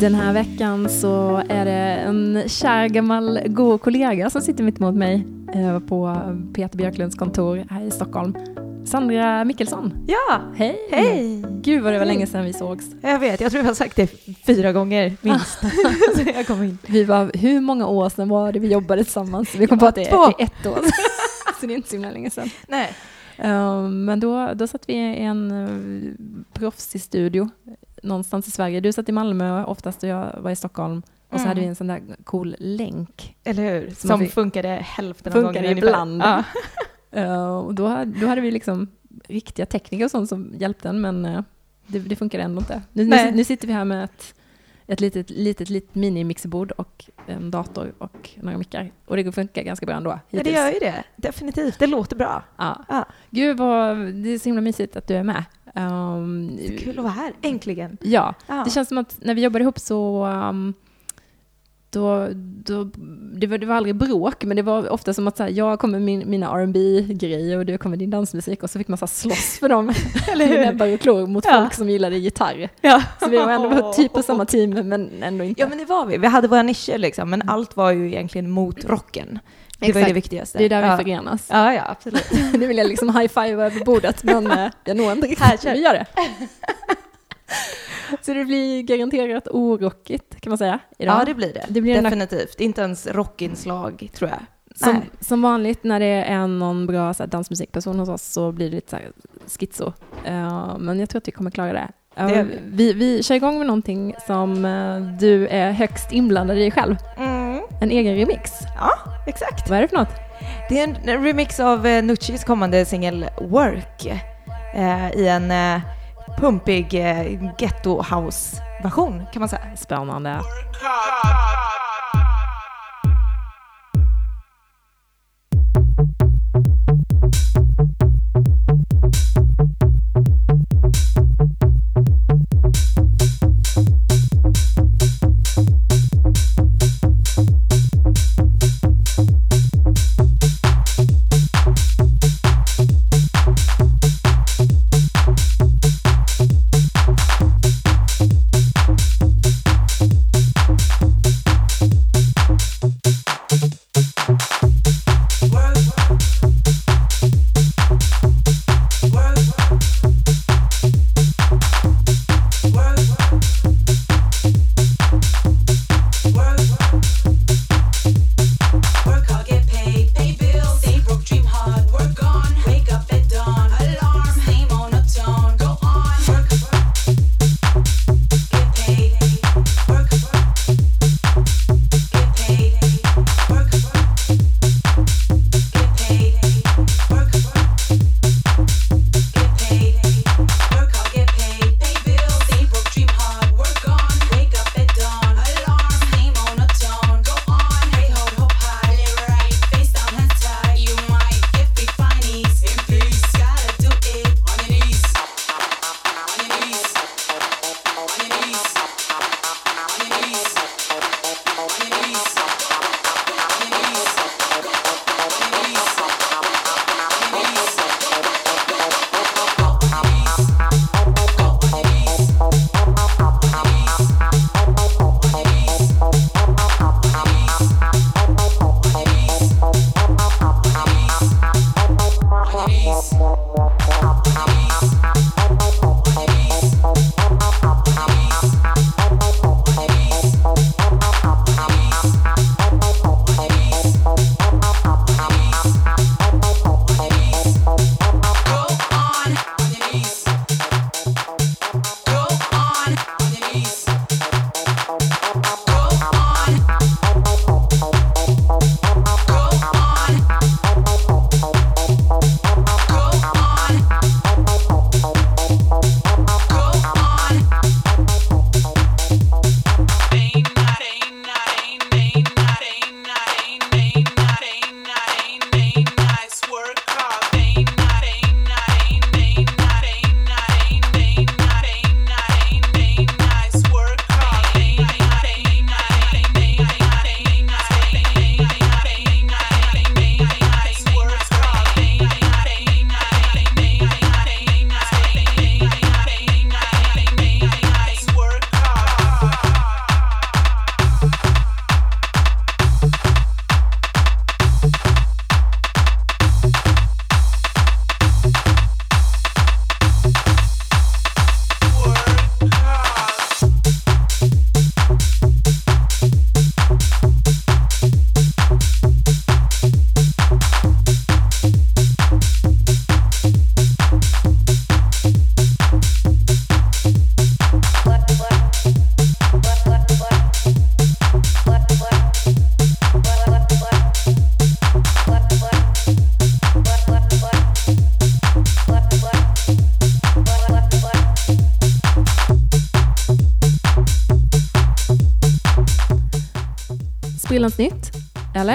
Den här veckan så är det en kär gammal god kollega som sitter mitt emot mig eh, på Peter Björklunds kontor här i Stockholm. Sandra Mickelsson. Ja, Hej! hej! Gud vad det var länge sedan vi sågs. Jag vet, jag tror jag har sagt det fyra gånger minst. så jag kom in. Vi var, hur många år sedan var det vi jobbade tillsammans? Vi kom på att det är, det är ett år så det är inte så himla länge sedan. Nej. Eh, men då, då satt vi i en uh, proffsig studio någonstans i Sverige. Du satt i Malmö oftast och jag var i Stockholm. Och så Mm. hade vi en sån där cool länk. Eller hur? Som Som funkade hälften av Funkade gångerna ungefär. ibland. Ja. Eh, och då, hade- då hade vi liksom riktiga tekniker och sånt som hjälpte en, men eh, det, det funkade ändå inte. Nu, nu, nu sitter vi här med ett, ett litet, litet, litet mini-mixerbord och en dator och några mickar. Och det funkar ganska bra ändå. ja, det hittills. gör ju det. Definitivt. Det låter bra. Ja. Ja. Gud vad, det är så himla mysigt att du är med. Um, Så kul att vara här, äntligen. Ja, Ja. det känns som att när vi jobbar ihop så um, då, då, det, var, det var aldrig bråk, men det var ofta som att så här, jag kom med min, mina rb grejer och du kom med din dansmusik och så fick man så här, slåss för dem, eller hur? näbbar och klor mot Ja. folk som gillade gitarr. Ja. Så vi var ändå typ på samma team, men ändå inte. Ja, men det var vi. Vi hade våra nischer liksom, men allt var ju egentligen mot rocken. Det var Exakt. det viktigaste. det är där ja. vi förenas. Ja, ja, absolut. Nu vill jag liksom high-five över bordet, men eh, jag når inte riktigt. Här, vi gör det. Så det blir garanterat orockigt, kan man säga, idag. Ja, det blir det. Det blir en- Definitivt. Inte ens rockinslag, tror jag. Som, som vanligt när det är någon bra så här, dansmusikperson hos oss så blir det lite så här, schizo. Eh, men jag tror att vi kommer klara det. Gör vi. vi, kör igång med någonting som eh, du är högst inblandad i själv. Mm. En egen remix. Ja, exakt. Vad är det för något? Det är en remix av Nuccis kommande singel Work i en pumpig eh, ghetto house-version kan man säga. Spännande.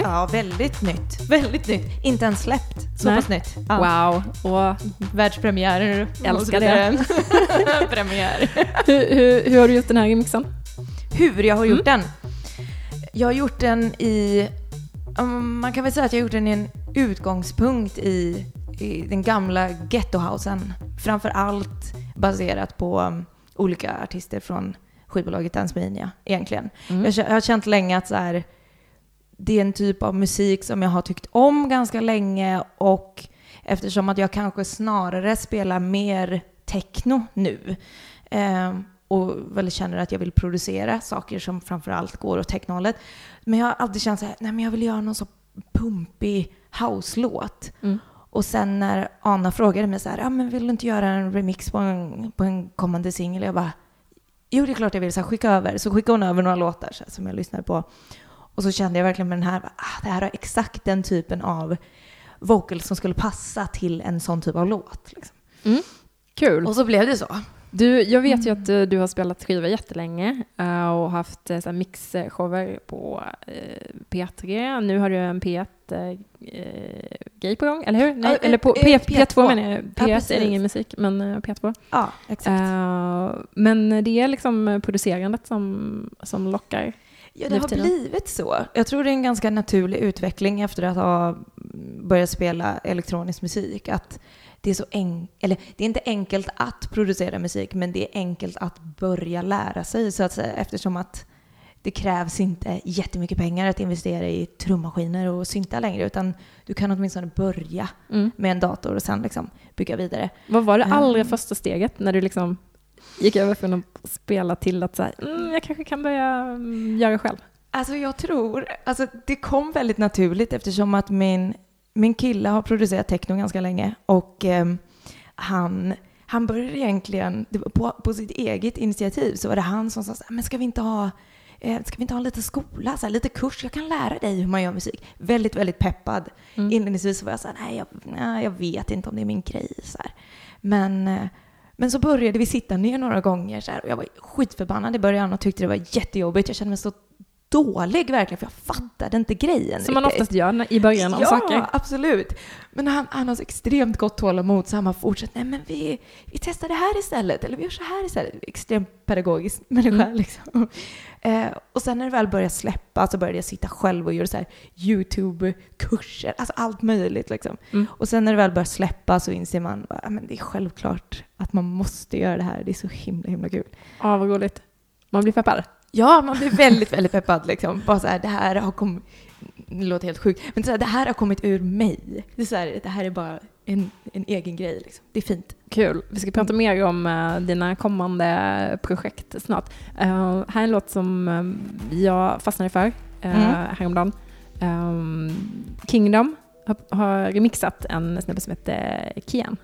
Ja, väldigt nytt. Väldigt nytt. Inte ens släppt. Så Nej. pass nytt. Ja. Wow. Och Världspremiärer. Älskar det. Premiär. hur, hur, hur har du gjort den här remixen? Hur jag har gjort den? Jag har gjort den i... um, Man kan väl säga att jag har gjort den i en utgångspunkt i, i den gamla ghettohousen. Framför allt baserat på um, olika artister från skivbolaget Dancemania egentligen. Mm. Jag, jag har känt länge att så här, det är en typ av musik som jag har tyckt om ganska länge och eftersom att jag kanske snarare spelar mer techno nu eh, och väl känner att jag vill producera saker som framförallt går åt technohållet. Men jag har alltid känt så här, nej men jag vill göra någon så pumpig house-låt. Mm. Och sen när Anna frågade mig så här, ja men vill du inte göra en remix på en, på en kommande singel? Jag bara, jo det är klart jag vill, så här, skicka över. Så skickade hon över några låtar så här, som jag lyssnade på. Och så kände jag verkligen med den här, ah, det här har exakt den typen av vocal som skulle passa till en sån typ av låt. Liksom. Kul. Och så blev det så. Du, jag vet ju att eh, du har spelat skiva jättelänge eh, och haft uh, mixshower på eh, P3. Nu har du en P1-grej på gång, eller hur? Nej, eller på eh, P, P2. P2 menar jag. Ja, P1 är ingen musik, men eh, P2. Ja, exakt. Eh, men det är liksom producerandet som, som lockar. Ja, det har blivit så. Jag tror det är en ganska naturlig utveckling efter att ha börjat spela elektronisk musik. Att det är så en... eller det är inte enkelt att producera musik, men det är enkelt att börja lära sig så att säga, eftersom att det krävs inte jättemycket pengar att investera i trummaskiner och syntar längre, utan du kan åtminstone börja Mm. med en dator och sen liksom bygga vidare. Vad var det Ja. allra första steget när du liksom gick över från att spela till att så här, mm, jag kanske kan börja mm, göra själv? Alltså jag tror, alltså det kom väldigt naturligt eftersom att min, min kille har producerat techno ganska länge och ehm, han, han började egentligen, på, på sitt eget initiativ så var det han som sa så här, men ska vi inte ha eh, Ska vi inte ha lite skola, så här, lite kurs? Jag kan lära dig hur man gör musik. Väldigt, väldigt peppad. Mm. Inledningsvis var jag så här, nej jag, nej, jag vet inte om det är min grej. Så här. Men, eh, men så började vi sitta ner några gånger så här, och jag var skitförbannad i början och tyckte det var jättejobbigt. Jag kände mig så dålig verkligen, för jag fattade inte grejen Som man riktigt. oftast gör i början av ja, saker. absolut. Men han, han har så extremt gott tålamod så han har fortsatt, nej men vi, vi testar det här istället, eller vi gör så här istället. Extremt pedagogisk människa Mm. liksom. Eh, och sen när det väl började släppa så började jag sitta själv och göra så här YouTube-kurser, alltså allt möjligt liksom. Mm. Och sen när det väl börjar släppa så inser man, ja men det är självklart att man måste göra det här, det är så himla himla kul. Ja, vad roligt. Man blir peppad. Ja, man blir väldigt, väldigt peppad liksom. Bara så här, det här har kommit, det låter helt sjukt, men så här, det här har kommit ur mig. Det, är så här, det här är bara en, en egen grej liksom. Det är fint. Kul. Vi ska prata mer om eh, dina kommande projekt snart. Eh, här är en låt som eh, jag fastnade för uh, Mm. häromdagen. Um, Kingdom har, har remixat en snubbe som heter Kian.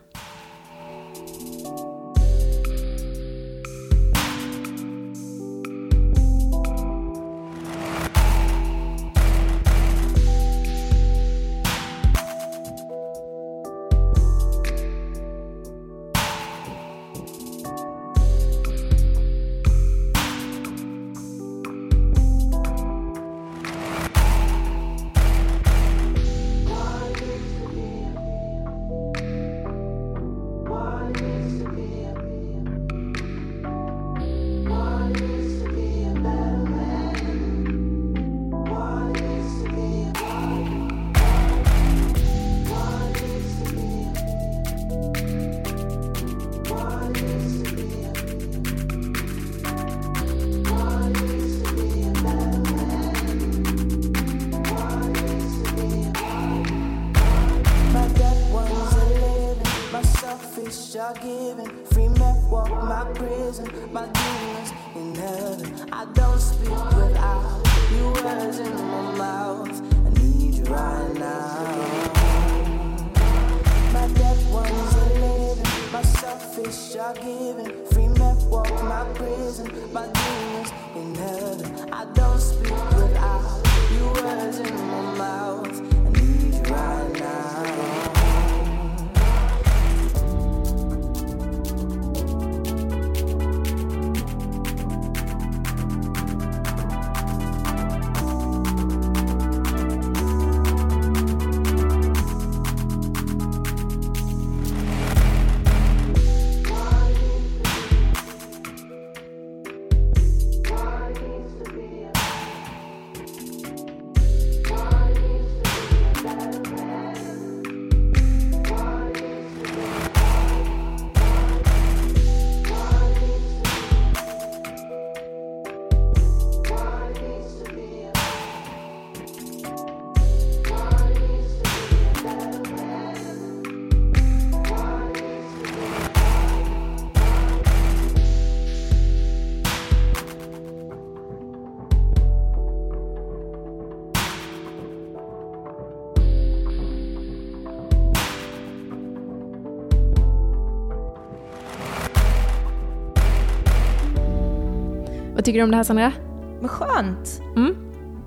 Tycker du om det här Sandra? Men skönt. Mm?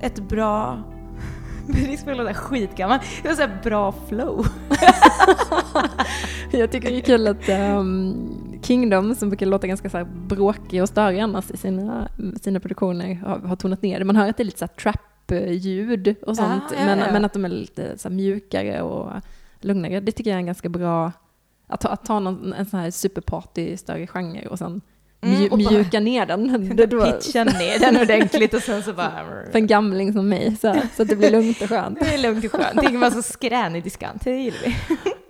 Ett bra... Det skulle låta skitgammal. Det var bra flow. Jag tycker det är kul att ehm, Kingdom, som brukar låta ganska så här bråkig och störig annars i sina, sina produktioner, har, har tonat ner det. Man hör att det är lite så trap-ljud och sånt, Ja, ja, men, ja. men att de är lite så mjukare och lugnare. Det tycker jag är en ganska bra, att ta, att ta någon, en sån här superparty, större genre och sen Mm, och bara- mjuka ner den. Det, Pitcha ner den ordentligt och sen så bara... för en gamling som mig, så, så att det blir lugnt och skönt. Det är lugnt och skönt. Det är så skränig diskant. Det gillar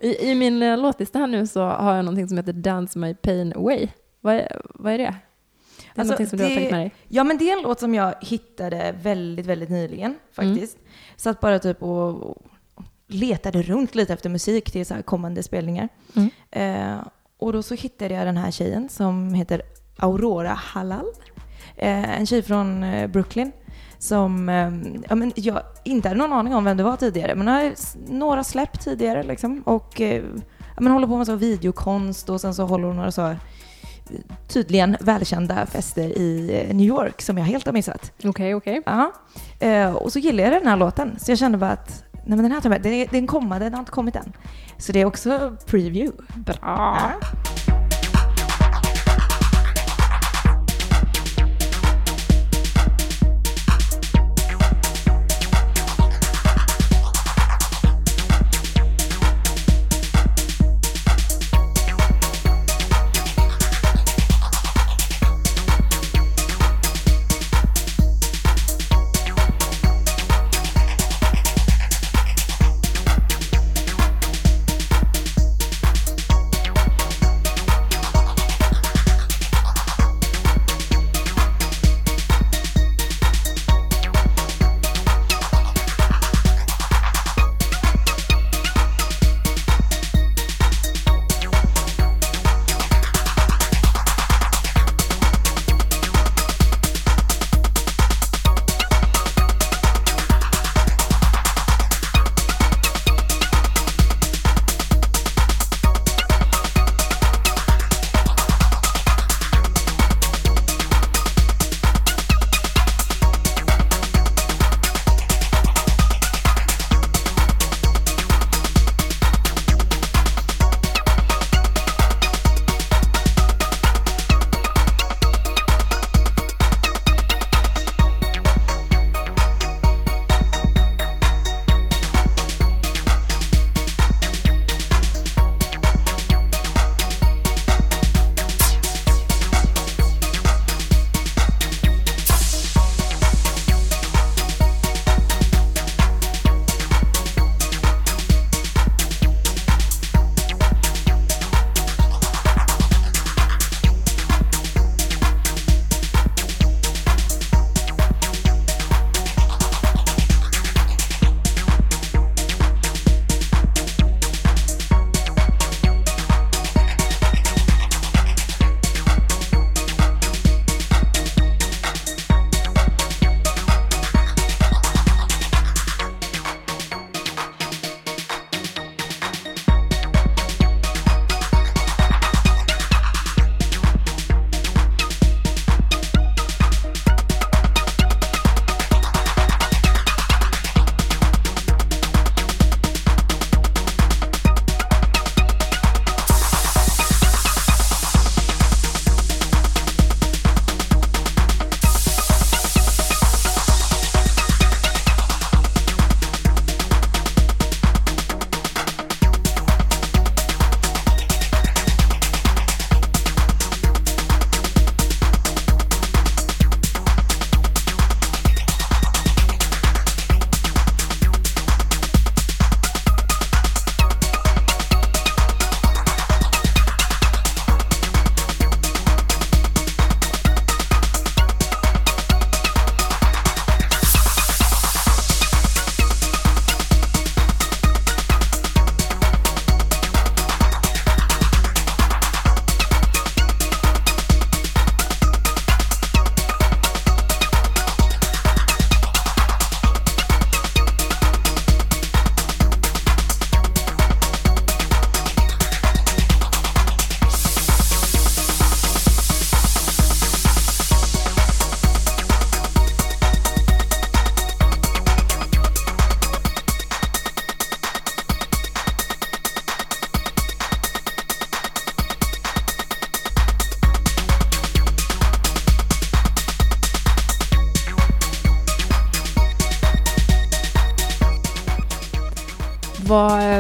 vi. I, I min eh, låtlista här nu så har jag någonting som heter Dance My Pain Away. Vad är, vad är det? Det är Alltså, någonting som du har det- tagit med dig? Ja, men det är en låt som jag hittade väldigt, väldigt nyligen faktiskt. Satt bara typ och och letade runt lite efter musik till så här kommande spelningar. Mm. Eh, och då så hittade jag den här tjejen som heter Aurora Halal. Eh, en tjej från eh, Brooklyn som eh, ja, men jag inte hade någon aning om vem det var tidigare, men har några släpp tidigare liksom. Och eh, ja, men håller på med så videokonst och sen så håller hon några så tydligen välkända fester i New York som jag helt har missat. Okej, okej. Ja. Eh, och så gillar jag den här låten, så jag kände bara att nej men den här tar jag med. Den, den kommer, den har inte kommit än. Så det är också preview. Bra. Ja.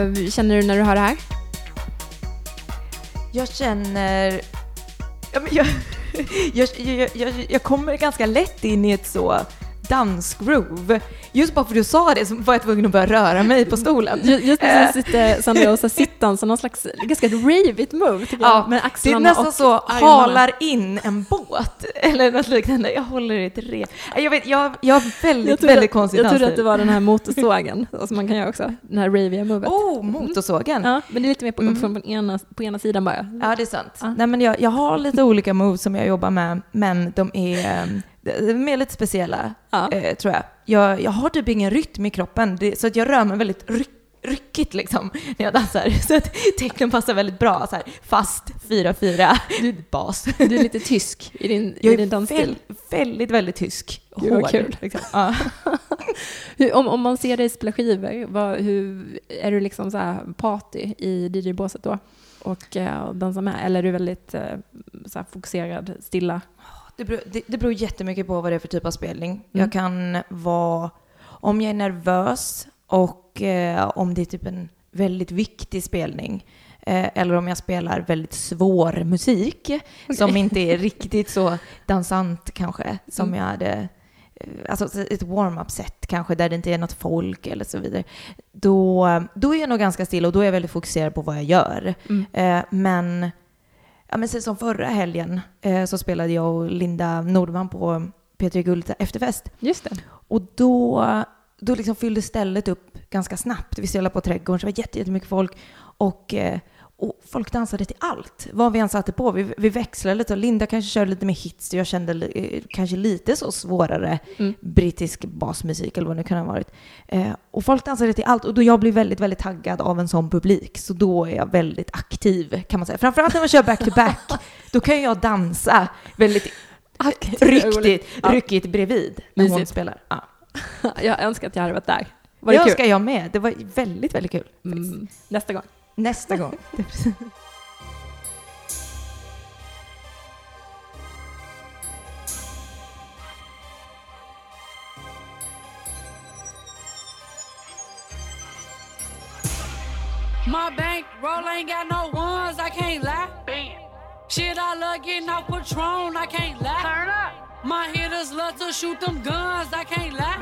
Vad känner du när du hör det här? Jag känner... Ja, men jag, jag, jag, jag, jag kommer ganska lätt in i ett så dansgroove. Just bara för att du sa det så var jag tvungen att börja röra mig på stolen. Ju- Just nu så sitter Sandra så sittdans, någon slags ganska ravigt move tycker jag. Ja, med Det är axlarna nästan och så, armarna. halar in en båt eller något liknande. Jag håller i ett rep. Jag vet, jag, jag har väldigt, Jag väldigt konstigt jag trodde att det var den här motorsågen, som man kan göra också. Den här raviga movet. Oh, motorsågen. Ja, men det är lite mer på, Mm. från ena, på ena sidan bara. Ja, det är sant. Ja. Nej, men jag, jag har lite olika moves som jag jobbar med, men de är, eh, de är lite speciella, Ja. eh, tror jag. Jag. Jag har typ ingen rytm i kroppen, det, så att jag rör mig väldigt ryck, ryckigt liksom när jag dansar. Så att tecknen passar väldigt bra, så här, fast 4-4, bas. Du är lite tysk i din, Jag i din är dansstil. väl, väldigt, väldigt tysk. Gud, vad Hård, kul. Liksom. Ja. Om, om man ser dig spela skivor, vad, hur, är du liksom så här party i DJ-båset då? Och eh, dansa med? Eller är du väldigt eh, så här fokuserad, stilla? Det, beror, det, det beror jättemycket på vad det är för typ av spelning. Mm. Jag kan vara, om jag är nervös och eh, om det är typ en väldigt viktig spelning, eh, eller om jag spelar väldigt svår musik som inte är riktigt så dansant kanske, som Mm. jag hade eh, Alltså ett warm-up set kanske, där det inte är något folk eller så vidare. Då, då är jag nog ganska still och då är jag väldigt fokuserad på vad jag gör. Mm. Eh, men, ja, men som förra helgen eh, så spelade jag och Linda Nordman på P3 Guld efterfest. Just det. Och då, då liksom fyllde stället upp ganska snabbt. Vi spelade på Trädgården, så det var jätte- jättemycket folk. Och, eh, och folk dansade till allt, vad vi än satte på. Vi, vi växlade lite och Linda kanske körde lite mer hits och jag kände eh, kanske lite så svårare Mm. brittisk basmusik eller vad det kan ha varit. Eh, och folk dansade till allt och då jag blir väldigt, väldigt taggad av en sån publik. Så då är jag väldigt aktiv kan man säga. Framförallt när man kör back-to-back, då kan jag dansa väldigt ryktigt, Ja. ryckigt bredvid när hon Mysigt. spelar. Ja. Jag önskar att jag hade varit där. Var Det det önskar jag med. Det var väldigt, väldigt kul. Mm. Nästa gång. Nästa gång. My bank roll ain't got no ones, I can't lie. Bam. Shit, I love getting off Patron, I can't lie. Turn up. My hitters love to shoot them guns, I can't lie.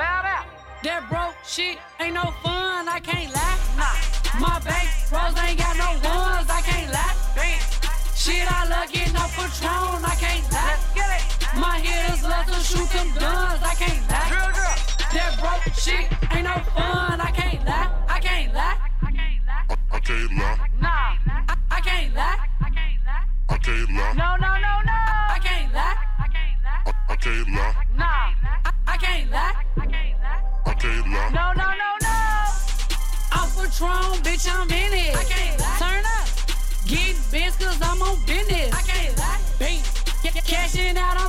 That broke shit ain't no fun, I can't lie. Nah. My bank rolls ain't got no ones, I can't lie. Shit, I love getting off Patron, I can't lie. My hitters love to shoot them guns, I can't lie. That broke shit ain't no fun, I can't lie. I can't lie. I can't lie. Out,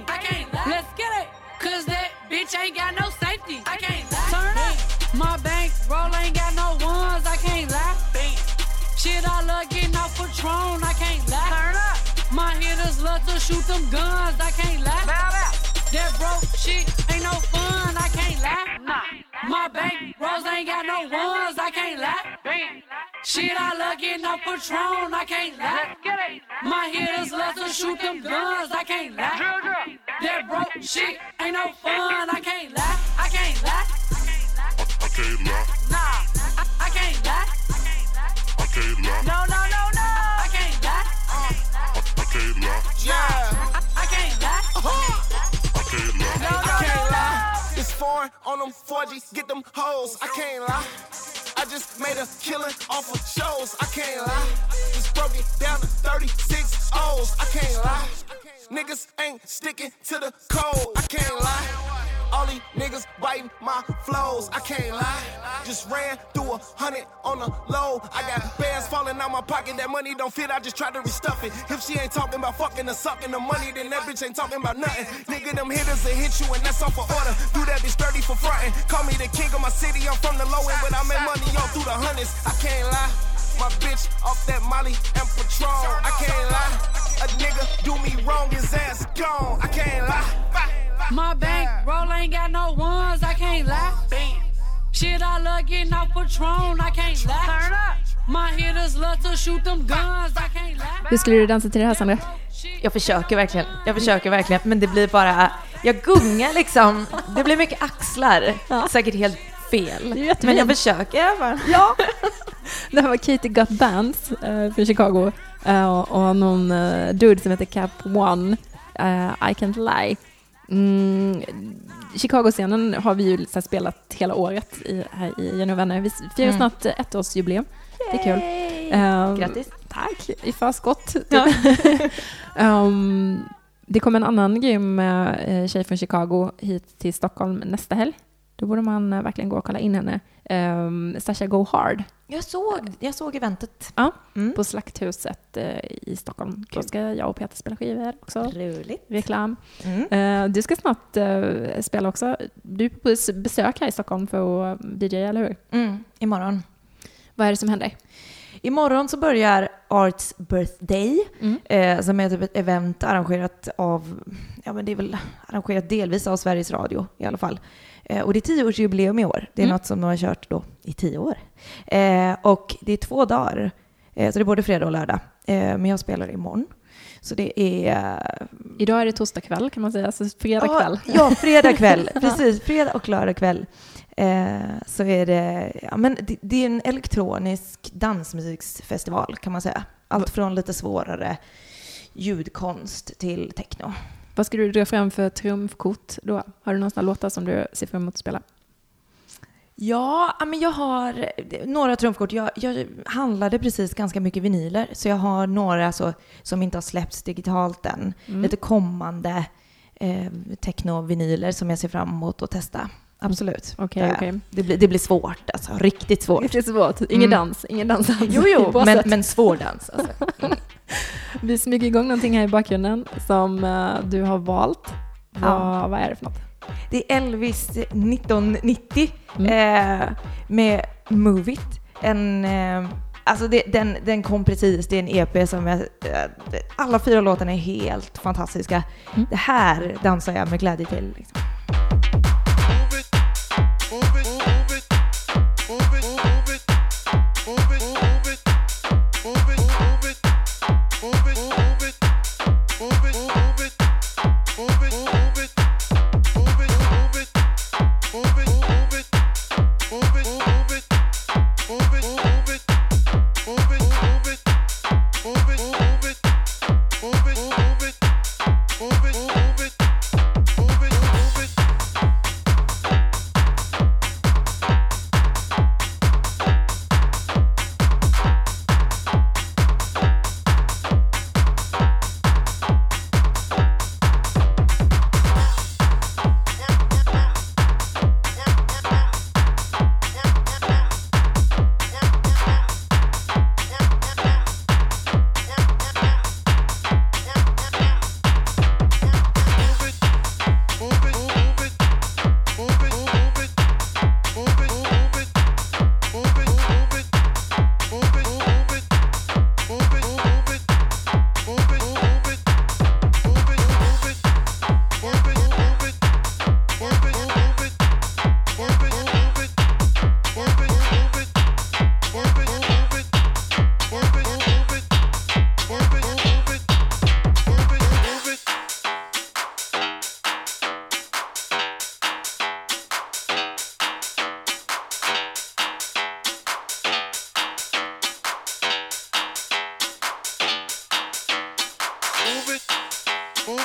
380. I can't lie. Let's get it. Cause that bitch ain't got no safety. I can't lie. Turn up. My bank roll ain't got no ones. I can't lie. Bam. Shit, I love getting off Patron. I can't lie. Turn up. My hitters love to shoot them guns. I can't lie. That broke shit bank rolls ain't got no ones. I can't lie. Shit, I love getting off Patron. I can't lie. My hitters love to shoot them guns. I can't lie. That broke shit ain't no fun. I can't lie. I can't lie. I can't lie. Nah. I, I can't lie. I can't lie. No, no, no, no. I can't lie. I can't lie. Yeah, I, I can't lie. I On them 4G, get them hoes. I can't lie. I just made a killing off of shows. I can't lie. Just broke it down to 36 O's. I can't lie. Niggas ain't sticking to the code. I can't lie. All these niggas biting my flows. I can't lie. Just ran through a hundred on the low. I got bands falling out my pocket. That money don't fit. I just try to restuff it. If she ain't talking about fucking or sucking the money, then that bitch ain't talking about nothing. Nigga, them hitters will hit you and that's off for order. Do that bitch dirty for frontin'. Call me the king of my city. I'm from the low end, but I make money all through the hundreds. I can't lie. My bitch off that Molly and Patron. I can't lie. A nigga do me wrong, his ass gone. I can't lie. My bank roll ain't got no ones, I can't lie. Shit, I love getting off Patron, I can't lie. Turn up. My hitters love to shoot them guns, I can't lie. Hur skulle du dansa till det här Sandra? Jag försöker verkligen, jag försöker verkligen, men det blir bara, jag gungar liksom, det blir mycket axlar, Ja. säkert helt fel. Men jag försöker i alla. Ja! Det här var Katie Got Bands eh, från Chicago eh, och någon uh, dude som heter Cap One, I Can't Lie. Mm, Chicago-scenen har vi ju spelat hela året i, här i Jenny och vänner. Vi firar Mm. snart eh, ettårsjubileum. Det är kul. Eh, Grattis. Tack, i förskott. Ja. um, det kommer en annan grym uh, tjej från Chicago hit till Stockholm nästa helg. Då borde man eh, verkligen gå och kolla in henne. Um, Sasha Go Hard Jag såg, jag såg eventet. Ja. Mm. på Slakthuset eh, i Stockholm. Då ska jag och Peter spela skivor också. Roligt. Reklam. Mm. Eh, du ska snart eh, spela också. Du är på bes- besök här i Stockholm för att DJ, eller hur? Mm. Imorgon. Vad är det som händer? Imorgon så börjar Arts Birthday, Mm. eh, som är typ ett event arrangerat av, ja men det är väl arrangerat delvis av Sveriges Radio i alla fall. Eh, och det är tioårsjubileum i år. Det är Mm. något som de har kört då i tio år. Eh, och det är två dagar, så det är både fredag och lördag. Men jag spelar imorgon. Så det är... Idag är det torsdag kväll kan man säga, så fredag Ja, kväll. Ja, fredag kväll. Precis, fredag och lördag kväll. Eh, så är det, ja, men det, det är en elektronisk dansmusiksfestival kan man säga. Allt från lite svårare ljudkonst till techno. Vad ska du dra fram för trumfkort då? Har du några sådana låtar som du ser fram emot att spela? Ja, ja, men jag har några trumfkort. Jag, jag handlade precis ganska mycket vinyler, så jag har några så, som inte har släppts digitalt än. Mm. Lite kommande eh, techno-vinyler som jag ser fram emot att testa. Absolut. Okej, det, okej. det, blir, det blir svårt, alltså. Riktigt svårt. Är svårt. Ingen Mm. dans, ingen dans alls. Jo, jo, men, men svår dans. Alltså. Vi smyger igång någonting här i bakgrunden som eh, du har valt. Vad, Ja. vad är det för något? Det är Elvis 1990 Mm. eh, med Move It. En, eh, alltså det, den, den kom precis, det är en EP som jag, eh, alla fyra låtarna är helt fantastiska. Mm. Det här dansar jag med glädje till. Liksom.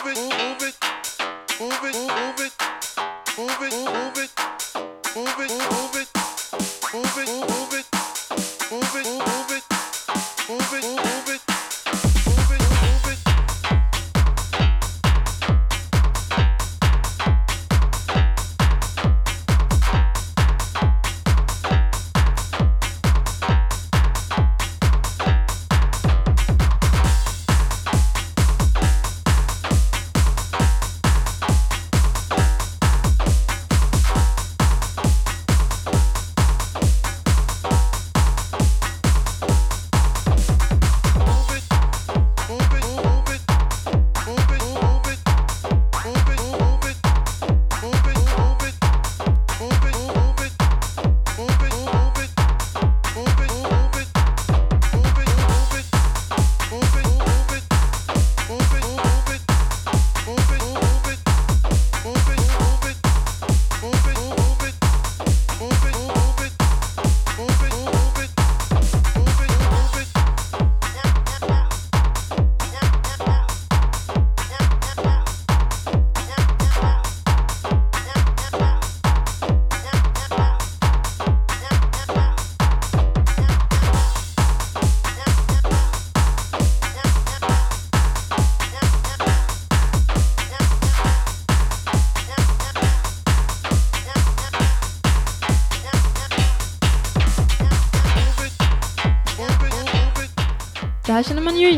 move it, move it, move it, move it, move it, move it, move it, move it.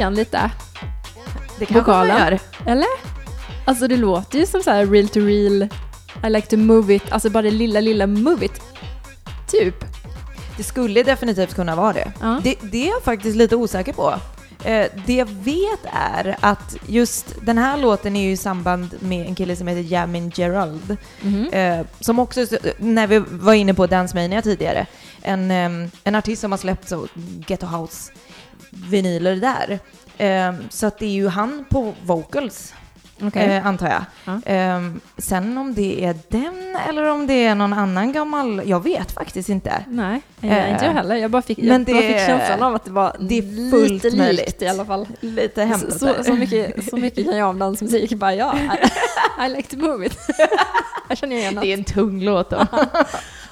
Igen lite. Det kanske man gör. Eller? Alltså det låter ju som så här real to real, I like to move it, alltså bara det lilla, lilla move it. Typ. Det skulle definitivt kunna vara det. Ja. Det, det är jag faktiskt lite osäker på. Eh, det jag vet är att just den här låten är ju i samband med en kille som heter Jamin Gerald. Mhm. Eh, som också, när vi var inne på Dance Mania tidigare, en, em, en artist som har släppt så Ghetto House vinyler där. Eh, så att det är ju han på vocals, Okej. eh, antar jag. Ja. Ehm, sen om det är den eller om det är någon annan gammal, jag vet faktiskt inte. Nej, eh, inte jag heller. Jag bara fick, jag men det- fick känslan av att det var det är lite fullt likt möjligt. i alla fall. Lite hämtat Så, där. så, mycket, så mycket kan jag om dansmusik. Bara ja, I, I like to move it. jag känner igen något. Det är en tung låt då.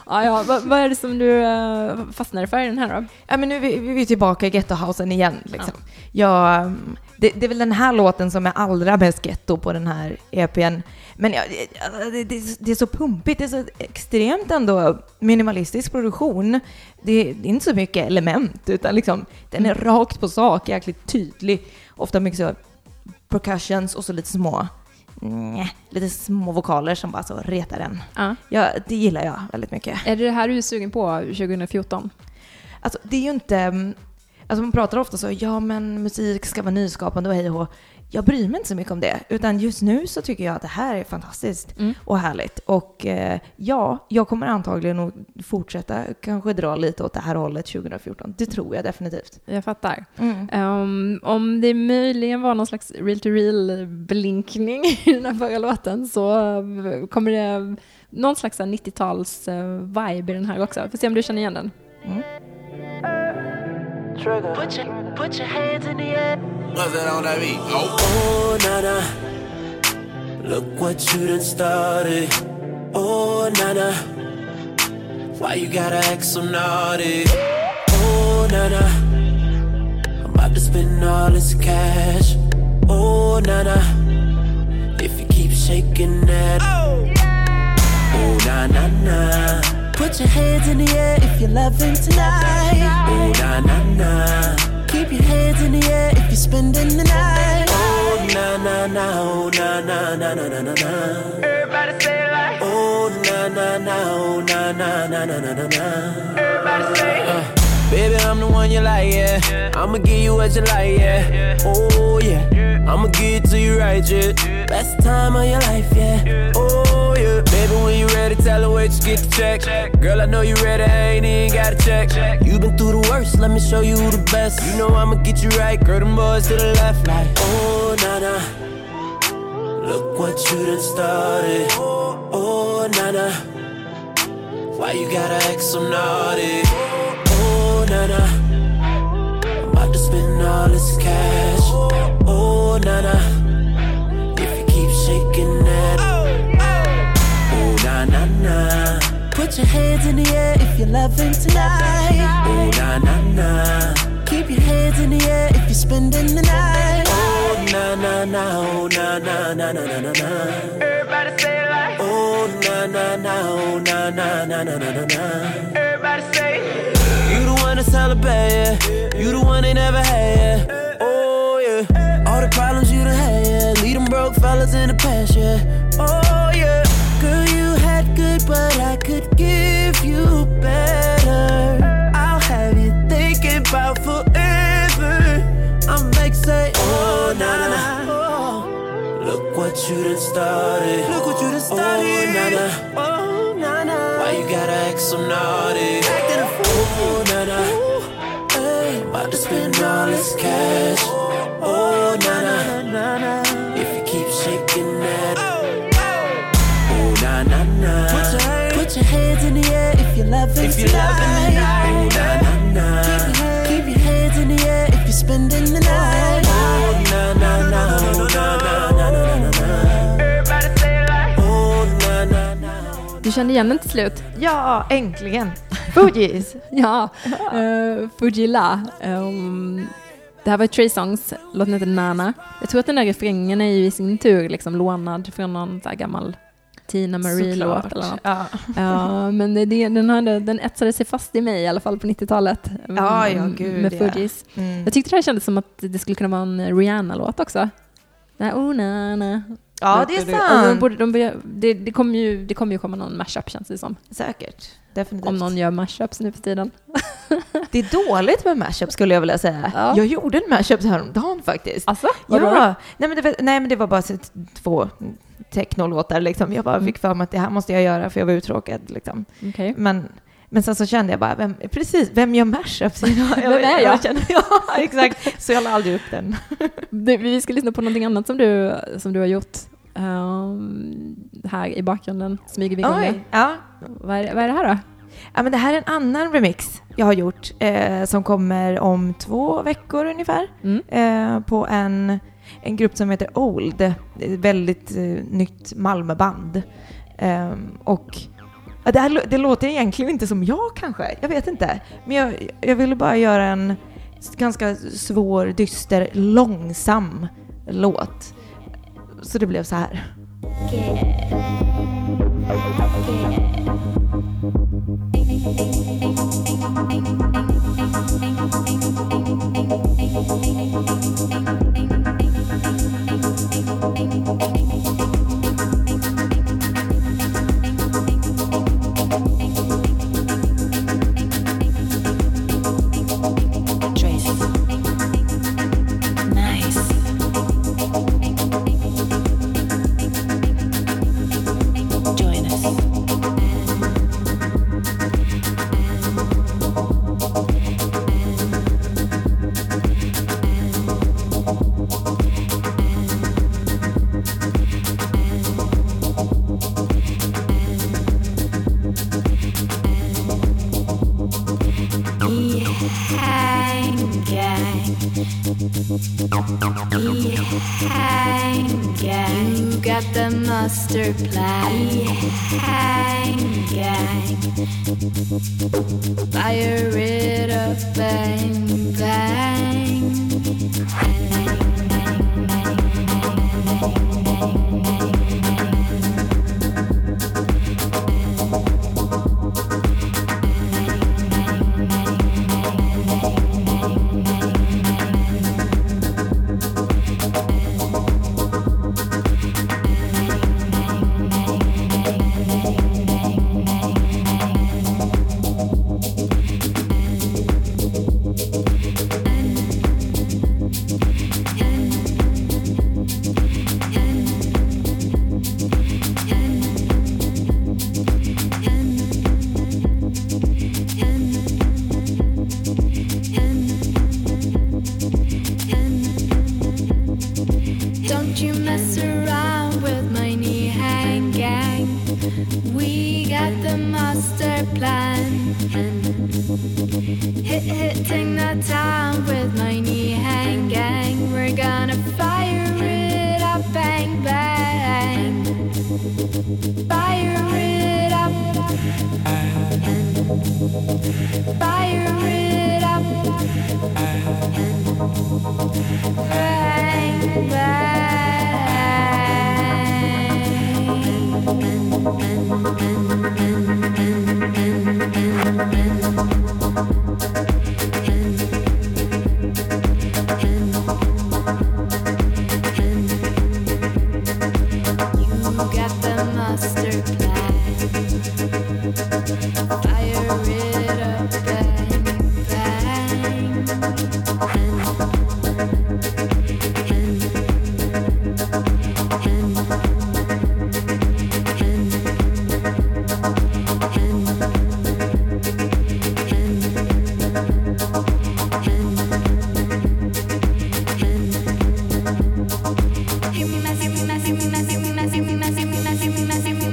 Ja, ja. Vad, vad är det som du uh, fastnade för i den här då? ja, men nu är vi, vi är tillbaka i gettohousen igen. Liksom. Jag, um, det, det är väl den här låten som är allra mest getto på den här EPn. Men ja, det, det, det är så pumpigt, det är så extremt ändå minimalistisk produktion. Det, det är inte så mycket element, utan liksom, den är rakt på sak, jäkligt tydlig. Ofta mycket så percussions och så lite små, nja, lite små vokaler som bara så retar en. Ja. Ja, det gillar jag väldigt mycket. Är det det här du är sugen på 2014? Alltså det är ju inte... mm, Alltså man pratar ofta så, ja men musik ska vara nyskapande och hej och hå. Jag bryr mig inte så mycket om det, utan just nu så tycker jag att det här är fantastiskt Mm. och härligt. Och eh, ja, jag kommer antagligen att fortsätta kanske dra lite åt det här hållet 2014. Det tror jag definitivt. Jag fattar. Mm. Um, om det möjligen var någon slags real-to-real-blinkning i den här förra låten så uh, kommer det någon slags 90-tals-vibe i den här också. Får se om du känner igen den. Put your, put your hands in the air. What's that on that beat? Oh. Oh, Nana. Look what you done started. Oh, Nana. Why you gotta act so naughty? Oh, Nana. I'm about to spend all this cash. Oh, Nana. Put your hands in the air if you're loving tonight. Oh, na na na. Keep your hands in the air if you're spending the night. Oh, na na na. Oh, na na na na na na na. Everybody say it like. Oh, na na na. Oh, na na na na na na na. Everybody say. Baby, I'm the one you like, yeah. I'ma give you what you like, yeah. Oh, yeah. I'ma give it to you right, yeah. Best time of your life, yeah. Oh, yeah. Baby, when you ready, tell her wait, just get the check. Girl, I know you ready, I ain't even gotta check. you been through the worst, let me show you the best. You know I'ma get you right, girl, them boys to the left, like. Oh, nah. Look what you done started. Oh, nah. Why you gotta act so naughty? Oh, na na. I'm about to spend all this cash. Oh, na na. If you keep shaking that. Oh, na na na. Put your hands in the air if you're loving tonight. Oh, na na na. Keep your hands in the air if you're spending the night. Oh, na na na. Oh, na na na na na na na. Everybody say it like. Oh, na na na. Oh, na na na na na na na. Everybody say. You the one that's hella bad, yeah. You the one they never had, yeah. Oh, yeah. All the problems you done had, yeah. Leave them broke fellas in the past, yeah. Oh, but I could give you better. I'll have you thinking about forever. I'm like, say, oh, nah, nah. Oh. Look what you done started. Look what you done oh, started. Oh, nah. Oh, nah. Why you gotta act so naughty? Acting a fool. Oh, nah, nah. Hey, about to spend all this cash. Oh, nah, nah. If you keep shaking that. Oh, nah. Put your, Put your hands in the air if you're loving if you're tonight. Loving tonight. Oh, nah, nah, nah. Keep, your hand- keep your hands in the air if you're spending the night. Oh, nah, nah, nah. Oh, nah, nah, nah, nah, nah, nah. Everybody say it like. Oh, nah, nah, nah. Du kände igen den till slut? Ja, äntligen! Fugees! Ja, uh, Fujila. Um, det här var Trey Songs, låten heter Nana. Jag tror att den där refrängen är ju i sin tur liksom lånad från någon så här gammal Tina Marie-låt eller något. Ja. Ja, men det, den, hade, den etsade sig fast i mig i alla fall på 90-talet. Ja, ja, Mm, gud, Med ja. Fugees. Mm. Jag tyckte det här kändes som att det skulle kunna vara en Rihanna-låt också. Nej, oh, na, na. Ja, det är de sant. borde, de borde, det, det, kommer ju, det kommer ju komma någon mashup känns det som. Säkert. Definitivt. Om någon gör mashups nu för tiden. Det är dåligt med mashup skulle jag vilja säga. Ja. Jag gjorde en mashup häromdagen faktiskt. Alltså? Ja, nej men, det, var- nej men det var bara två technolåtar liksom. Jag bara Mm. fick för mig att det här måste jag göra för jag var uttråkad liksom. Okej. Men, men sen så kände jag bara, vem, precis, vem gör mashups? Jag, Vem är jag? kände, ja, exakt. Så jag la aldrig upp den. Vi ska lyssna på någonting annat som du, som du har gjort. Ehm, här i bakgrunden smyger vi igång. Oj, ja. Vad är, vad är det här då? ja, men det här är en annan remix jag har gjort eh, som kommer om två veckor ungefär. Mm. eh, på en, en grupp som heter Old. Ett väldigt eh, nytt Malmöband. Ehm, och ja, det, här, det låter egentligen inte som jag kanske, jag vet inte. Men jag, jag ville bara göra en ganska svår, dyster, långsam låt. Så det blev så här. Trace. Dieu. Yes, sir. messy, messy, messy.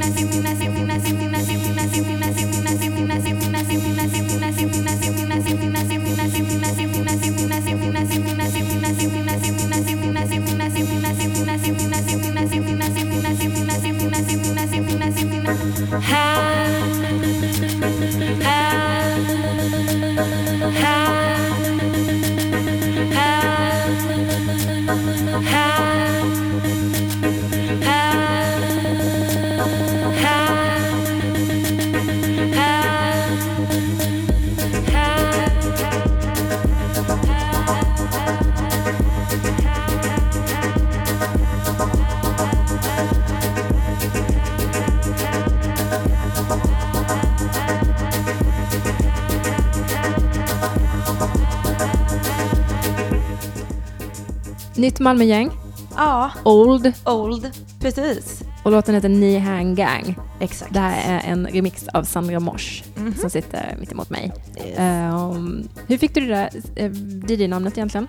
Malmögäng, Ja, Old, old. Precis. och låten heter Ni Hang Gang. Exakt. Det här är en remix av Sandra Mors Mhm. som sitter mitt emot mig. Yes. Ehm, hur fick du det där uh, DJ-namnet egentligen?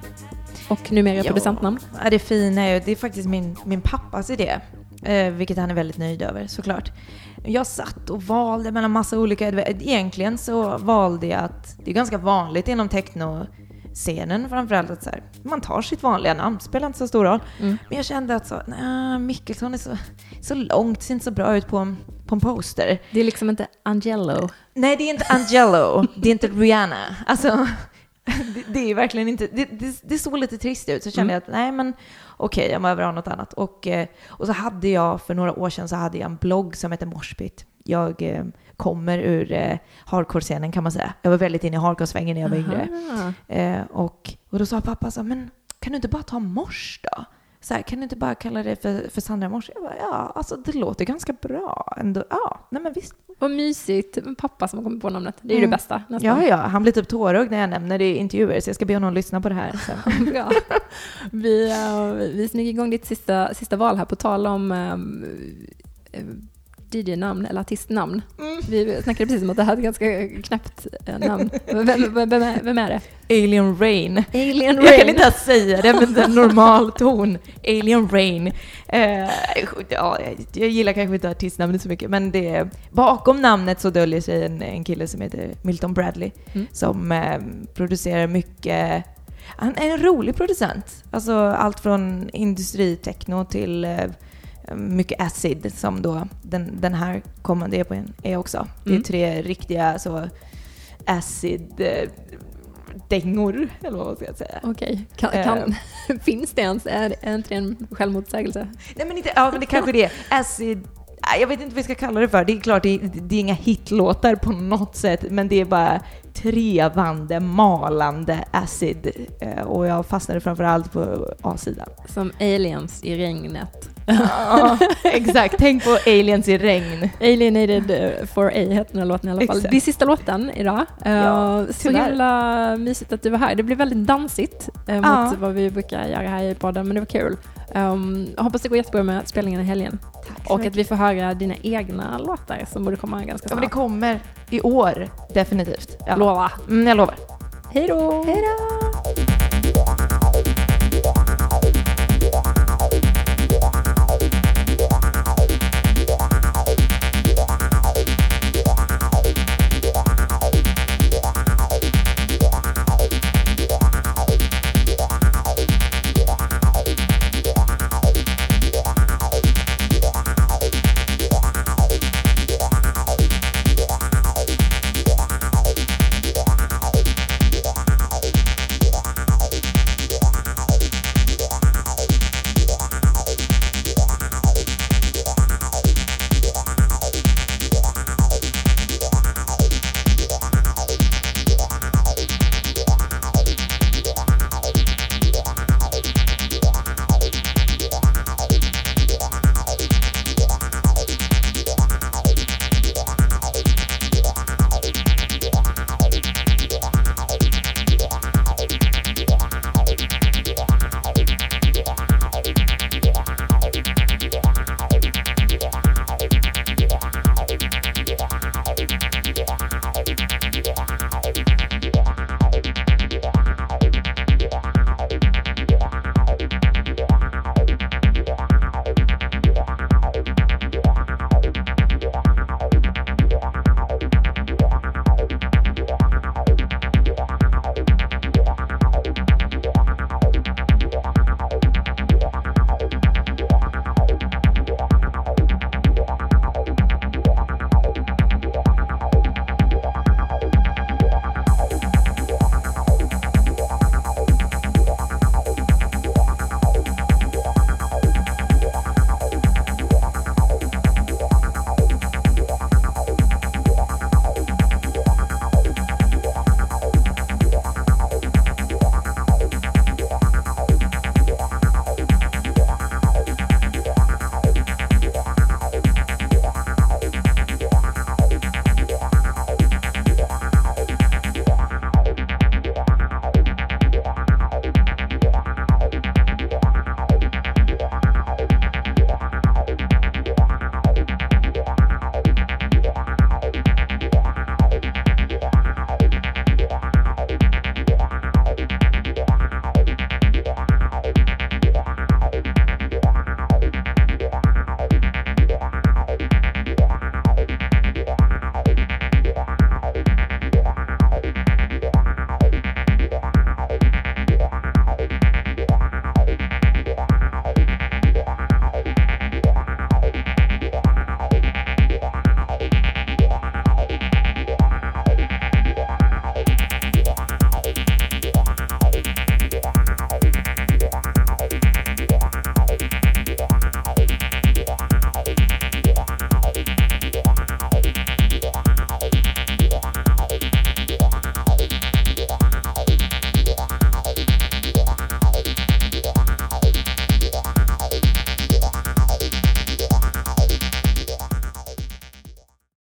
Och numera Ja. producentnamn? Ja, det fina är ju, det är faktiskt min, min pappas idé. Eh, vilket han är väldigt nöjd över såklart. Jag satt och valde mellan massa olika, egentligen så valde jag att, det är ganska vanligt inom techno-scenen framförallt att så här, man tar sitt vanliga namn, spelar inte så stor roll. Mm. Men jag kände att så, nej, Mickelson är så, så långt, ser inte så bra ut på en, på en poster. Det är liksom inte Angelo. Nej, det är inte Angelo, det är inte Rihanna. Alltså, det, det är verkligen inte, det, det, det såg lite trist ut. Så kände jag att nej men okej, jag behöver ha något annat. Och, eh, och så hade jag, för några år sedan så hade jag en blogg som heter Morspit. Jag eh, kommer ur eh, hardcore-scenen kan man säga. Jag var väldigt inne i hardcore-svängen när jag var yngre. Eh, och, och då sa pappa så men kan du inte bara ta mors då? Så här, kan du inte bara kalla det för, för Sandra Mors? Jag bara, ja, alltså det låter ganska bra ändå. Ja, nej men visst. Vad mysigt. Pappa som har kommit på namnet. Det är ju Mm. det bästa nästan. Ja, ja, han blir typ tårögd när jag nämner det i intervjuer, så jag ska be honom lyssna på det här sen. Bra. Vi, uh, vi smyger igång ditt sista, sista val här på tal om um, DJ-namn eller artistnamn. Mm. Vi snackade precis om att det här är ett ganska knäppt eh, namn. Vem, vem, vem, är, vem är det? Alien Rain. Alien Jag kan inte ens säga det med en normal ton. Alien Rain. Eh, ja, jag gillar kanske inte artistnamnet så mycket, men det bakom namnet så döljer sig en, en kille som heter Milton Bradley Mm. som eh, producerar mycket han är en rolig producent. Alltså allt från industritechno till eh, mycket acid som då den, den här kommande EPn är också. Det är Mm. tre riktiga så acid eh, dängor, eller vad man ska säga. Okej, kan, kan, finns det ens? Är, är inte det en självmotsägelse? Nej men inte, ja men det kanske det är. Acid, jag vet inte vad vi ska kalla det för. Det är klart, det är, det är inga hitlåtar på något sätt, men det är bara trevande, malande acid. Eh, Och jag fastnade framförallt på A-sidan. Som aliens i regnet. Ja, exakt. Tänk på aliens i regn. Alienated eh, for A heter den här låten i alla fall. Exakt. Det är sista låten idag. Eh, Ja, så tyvärr. himla mysigt att du var här. Det blev väldigt dansigt Ja. mot vad vi brukar göra här i podden, men det var kul. Um, jag hoppas det går jättebra med spelningen i helgen. Och att vi får höra dina egna låtar som borde komma ganska Ja, snart. det kommer i år, definitivt. Ja. Lova. Mm, jag lovar. Hej då! Hej då!